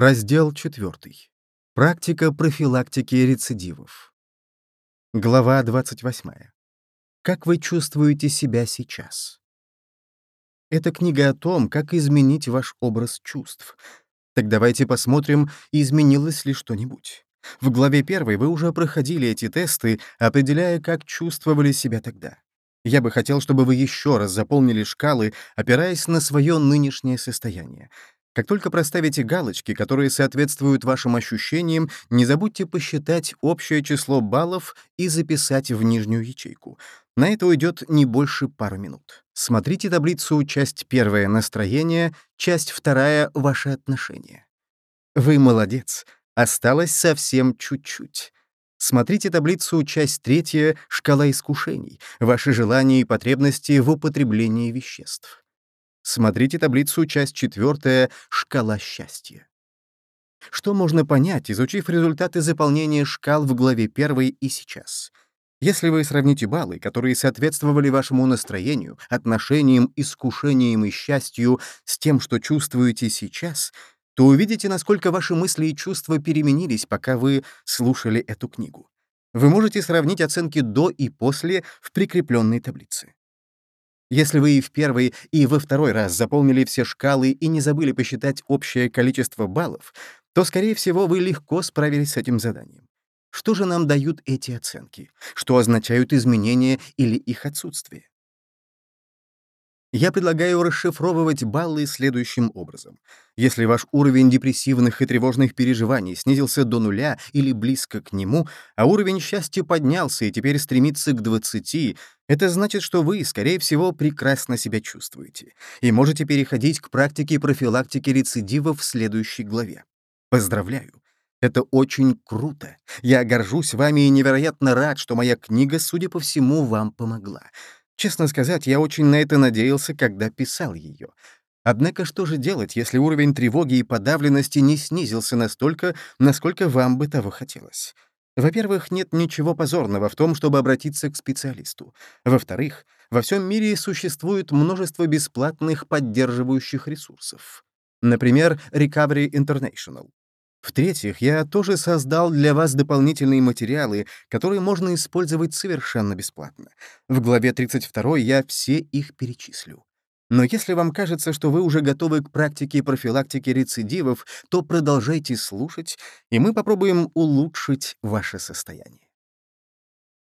Раздел 4. Практика профилактики рецидивов. Глава 28. Как вы чувствуете себя сейчас? Эта книга о том, как изменить ваш образ чувств. Так давайте посмотрим, изменилось ли что-нибудь. В главе 1 вы уже проходили эти тесты, определяя, как чувствовали себя тогда. Я бы хотел, чтобы вы еще раз заполнили шкалы, опираясь на свое нынешнее состояние. Как только проставите галочки, которые соответствуют вашим ощущениям, не забудьте посчитать общее число баллов и записать в нижнюю ячейку. На это уйдет не больше пары минут. Смотрите таблицу «Часть первая. Настроение», «Часть вторая. Ваши отношения». Вы молодец. Осталось совсем чуть-чуть. Смотрите таблицу «Часть третья. Шкала искушений», ваши желания и потребности в употреблении веществ. Смотрите таблицу «Часть четвертая. Шкала счастья». Что можно понять, изучив результаты заполнения шкал в главе 1 и сейчас? Если вы сравните баллы, которые соответствовали вашему настроению, отношениям, искушениям и счастью с тем, что чувствуете сейчас, то увидите, насколько ваши мысли и чувства переменились, пока вы слушали эту книгу. Вы можете сравнить оценки до и после в прикрепленной таблице. Если вы и в первый, и во второй раз заполнили все шкалы и не забыли посчитать общее количество баллов, то, скорее всего, вы легко справились с этим заданием. Что же нам дают эти оценки? Что означают изменения или их отсутствие? Я предлагаю расшифровывать баллы следующим образом. Если ваш уровень депрессивных и тревожных переживаний снизился до нуля или близко к нему, а уровень счастья поднялся и теперь стремится к 20, это значит, что вы, скорее всего, прекрасно себя чувствуете и можете переходить к практике профилактики рецидивов в следующей главе. Поздравляю! Это очень круто. Я горжусь вами и невероятно рад, что моя книга, судя по всему, вам помогла. Честно сказать, я очень на это надеялся, когда писал ее. Однако что же делать, если уровень тревоги и подавленности не снизился настолько, насколько вам бы того хотелось? Во-первых, нет ничего позорного в том, чтобы обратиться к специалисту. Во-вторых, во всем мире существует множество бесплатных поддерживающих ресурсов. Например, Recovery International. В-третьих, я тоже создал для вас дополнительные материалы, которые можно использовать совершенно бесплатно. В главе 32 я все их перечислю. Но если вам кажется, что вы уже готовы к практике профилактики рецидивов, то продолжайте слушать, и мы попробуем улучшить ваше состояние.